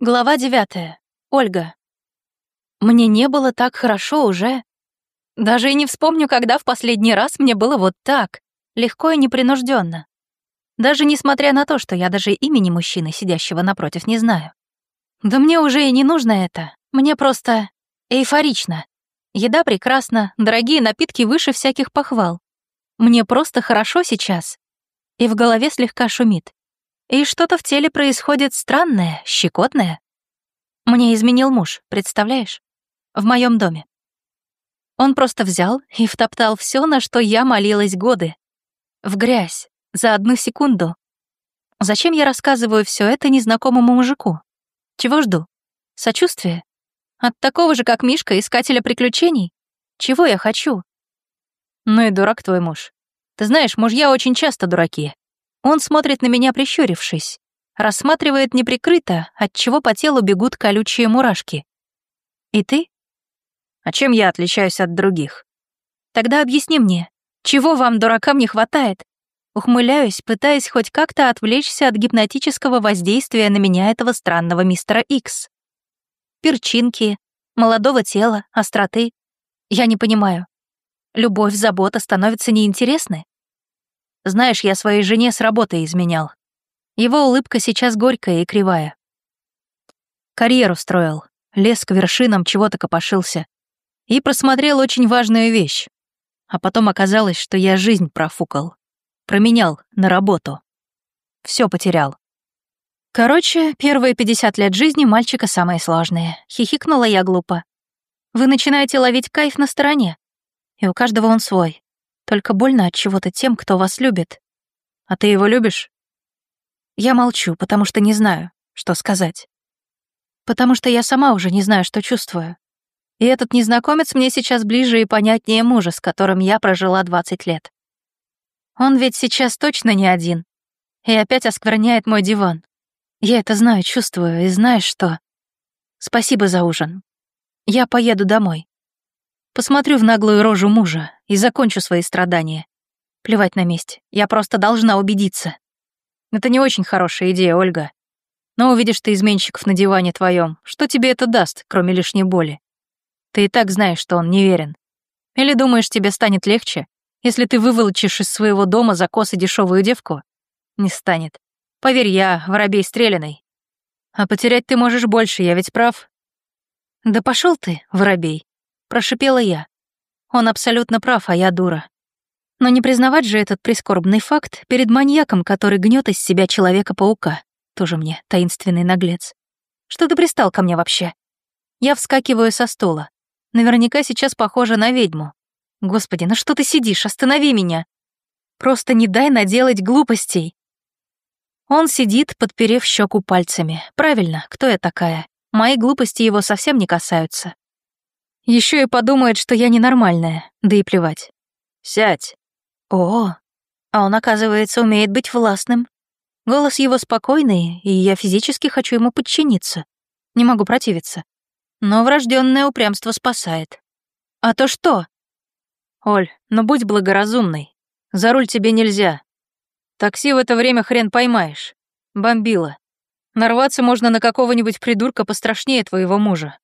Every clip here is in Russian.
Глава девятая. Ольга. Мне не было так хорошо уже. Даже и не вспомню, когда в последний раз мне было вот так, легко и непринужденно. Даже несмотря на то, что я даже имени мужчины, сидящего напротив, не знаю. Да мне уже и не нужно это. Мне просто эйфорично. Еда прекрасна, дорогие напитки выше всяких похвал. Мне просто хорошо сейчас. И в голове слегка шумит. И что-то в теле происходит странное, щекотное. Мне изменил муж, представляешь? В моем доме. Он просто взял и втоптал все, на что я молилась годы. В грязь, за одну секунду. Зачем я рассказываю все это незнакомому мужику? Чего жду? Сочувствие? От такого же, как Мишка, искателя приключений? Чего я хочу? Ну и дурак твой муж. Ты знаешь, мужья очень часто дураки. Он смотрит на меня, прищурившись, рассматривает неприкрыто, от чего по телу бегут колючие мурашки. И ты? А чем я отличаюсь от других? Тогда объясни мне, чего вам, дуракам, не хватает? Ухмыляюсь, пытаясь хоть как-то отвлечься от гипнотического воздействия на меня этого странного мистера Икс. Перчинки, молодого тела, остроты. Я не понимаю. Любовь, забота становятся неинтересны? Знаешь, я своей жене с работы изменял. Его улыбка сейчас горькая и кривая. Карьеру строил, лез к вершинам, чего-то копошился. И просмотрел очень важную вещь. А потом оказалось, что я жизнь профукал. Променял на работу. Все потерял. Короче, первые 50 лет жизни мальчика самые сложные. Хихикнула я глупо. Вы начинаете ловить кайф на стороне. И у каждого он свой. Только больно от чего-то тем, кто вас любит. А ты его любишь? Я молчу, потому что не знаю, что сказать. Потому что я сама уже не знаю, что чувствую. И этот незнакомец мне сейчас ближе и понятнее мужа, с которым я прожила 20 лет. Он ведь сейчас точно не один. И опять оскверняет мой диван. Я это знаю, чувствую, и знаешь что? Спасибо за ужин. Я поеду домой. Посмотрю в наглую рожу мужа и закончу свои страдания. Плевать на месть, я просто должна убедиться. Это не очень хорошая идея, Ольга. Но увидишь ты изменщиков на диване твоем, что тебе это даст, кроме лишней боли? Ты и так знаешь, что он неверен. Или думаешь, тебе станет легче, если ты выволочишь из своего дома за косы дешевую девку? Не станет. Поверь, я воробей стреляный. А потерять ты можешь больше, я ведь прав. Да пошел ты, воробей. Прошипела я. Он абсолютно прав, а я дура. Но не признавать же этот прискорбный факт перед маньяком, который гнет из себя Человека-паука. Тоже мне таинственный наглец. Что ты пристал ко мне вообще? Я вскакиваю со стола. Наверняка сейчас похожа на ведьму. Господи, на что ты сидишь? Останови меня. Просто не дай наделать глупостей. Он сидит, подперев щеку пальцами. Правильно, кто я такая? Мои глупости его совсем не касаются. Еще и подумает, что я ненормальная, да и плевать. Сядь. О, а он, оказывается, умеет быть властным. Голос его спокойный, и я физически хочу ему подчиниться. Не могу противиться. Но врожденное упрямство спасает. А то что? Оль, ну будь благоразумной. За руль тебе нельзя. Такси в это время хрен поймаешь. Бомбила. Нарваться можно на какого-нибудь придурка пострашнее твоего мужа.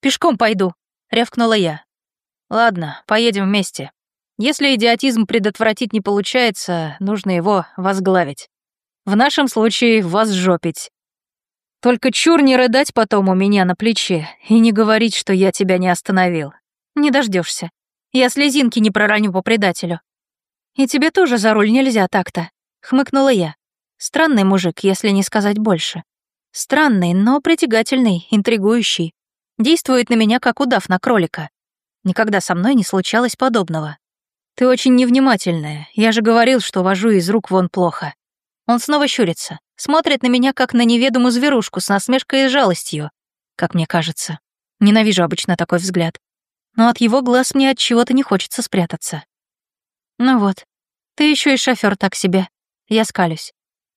Пешком пойду, рявкнула я. «Ладно, поедем вместе. Если идиотизм предотвратить не получается, нужно его возглавить. В нашем случае возжопить. Только чур не рыдать потом у меня на плече и не говорить, что я тебя не остановил. Не дождешься. Я слезинки не пророню по предателю. И тебе тоже за руль нельзя так-то, хмыкнула я. Странный мужик, если не сказать больше. Странный, но притягательный, интригующий. Действует на меня, как удав на кролика. Никогда со мной не случалось подобного. Ты очень невнимательная. Я же говорил, что вожу из рук вон плохо. Он снова щурится, смотрит на меня, как на неведомую зверушку с насмешкой и жалостью, как мне кажется. Ненавижу обычно такой взгляд. Но от его глаз мне от чего-то не хочется спрятаться. Ну вот, ты еще и шофер так себе. Я скалюсь.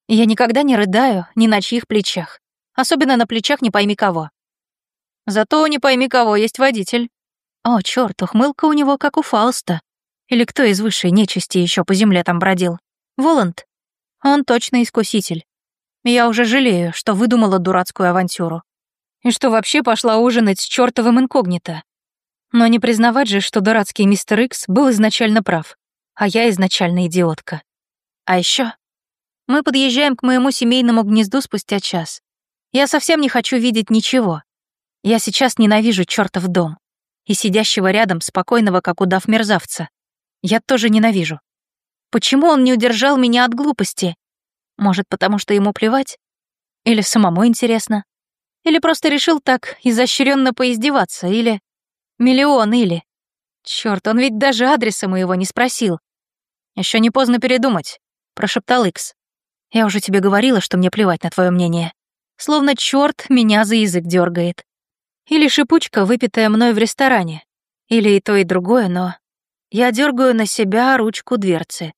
Я никогда не рыдаю ни на чьих плечах. Особенно на плечах не пойми кого. Зато не пойми кого, есть водитель. О, чёрт, ухмылка у него как у Фауста. Или кто из высшей нечисти еще по земле там бродил? Воланд? Он точно искуситель. Я уже жалею, что выдумала дурацкую авантюру. И что вообще пошла ужинать с чертовым инкогнито. Но не признавать же, что дурацкий мистер Икс был изначально прав, а я изначально идиотка. А еще мы подъезжаем к моему семейному гнезду спустя час. Я совсем не хочу видеть ничего. Я сейчас ненавижу чертов дом. И сидящего рядом спокойного, как удав мерзавца. Я тоже ненавижу. Почему он не удержал меня от глупости? Может, потому что ему плевать? Или самому интересно? Или просто решил так изощренно поиздеваться? Или... Миллион или... Черт, он ведь даже адреса моего не спросил. Еще не поздно передумать, прошептал Икс. Я уже тебе говорила, что мне плевать на твое мнение. Словно черт меня за язык дергает. Или шипучка, выпитая мной в ресторане. Или и то, и другое, но... Я дергаю на себя ручку дверцы.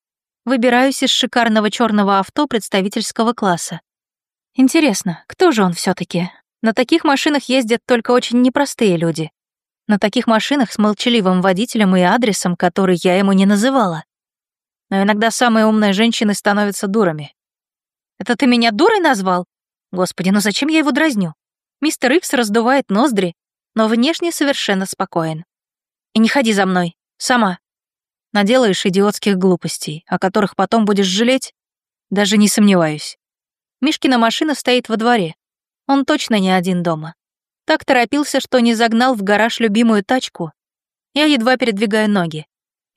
Выбираюсь из шикарного черного авто представительского класса. Интересно, кто же он все таки На таких машинах ездят только очень непростые люди. На таких машинах с молчаливым водителем и адресом, который я ему не называла. Но иногда самые умные женщины становятся дурами. «Это ты меня дурой назвал? Господи, ну зачем я его дразню?» Мистер Икс раздувает ноздри, но внешне совершенно спокоен. «И не ходи за мной, сама. Наделаешь идиотских глупостей, о которых потом будешь жалеть? Даже не сомневаюсь. Мишкина машина стоит во дворе. Он точно не один дома. Так торопился, что не загнал в гараж любимую тачку. Я едва передвигаю ноги.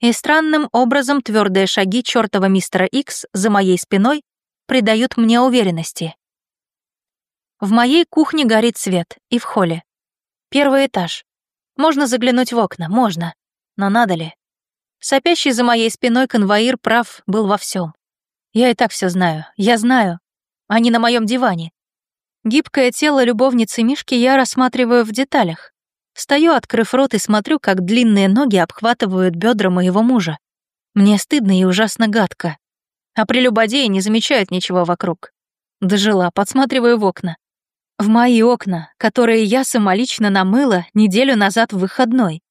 И странным образом твердые шаги чертова мистера Икс за моей спиной придают мне уверенности. В моей кухне горит свет, и в холле. Первый этаж. Можно заглянуть в окна, можно. Но надо ли? Сопящий за моей спиной конвоир прав был во всем. Я и так все знаю, я знаю. Они на моем диване, Гибкое тело любовницы Мишки я рассматриваю в деталях. Стою, открыв рот, и смотрю, как длинные ноги обхватывают бедра моего мужа. Мне стыдно и ужасно гадко. А прелюбодеи не замечают ничего вокруг. Дожила, подсматриваю в окна. В мои окна, которые я самолично намыла неделю назад в выходной.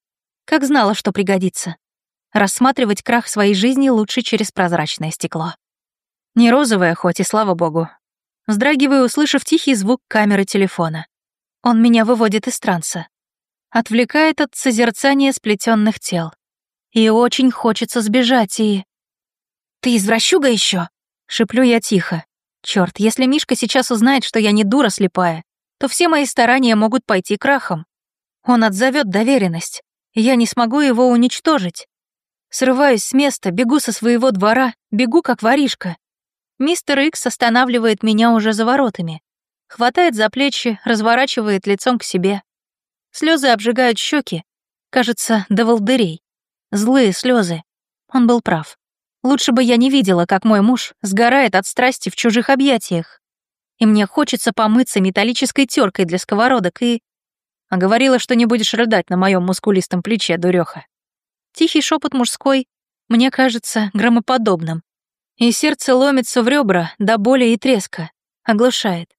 Как знала, что пригодится. Рассматривать крах своей жизни лучше через прозрачное стекло. Не розовое, хоть и слава богу, Вздрагиваю, услышав тихий звук камеры телефона. Он меня выводит из транса. Отвлекает от созерцания сплетенных тел. И очень хочется сбежать, и... «Ты извращуга еще? шеплю я тихо. Черт, если Мишка сейчас узнает, что я не дура слепая, то все мои старания могут пойти крахом. Он отзовет доверенность, я не смогу его уничтожить. Срываюсь с места, бегу со своего двора, бегу как воришка. Мистер Икс останавливает меня уже за воротами. Хватает за плечи, разворачивает лицом к себе. Слезы обжигают щеки. Кажется, до волдырей. Злые слезы. Он был прав. Лучше бы я не видела, как мой муж сгорает от страсти в чужих объятиях. И мне хочется помыться металлической теркой для сковородок и... А говорила, что не будешь рыдать на моем мускулистом плече, дуреха. Тихий шепот мужской мне кажется громоподобным, и сердце ломится в ребра до боли и треска, оглушает.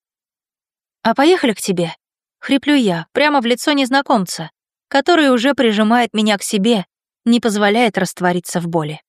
«А поехали к тебе?» — хриплю я, прямо в лицо незнакомца, который уже прижимает меня к себе, не позволяет раствориться в боли.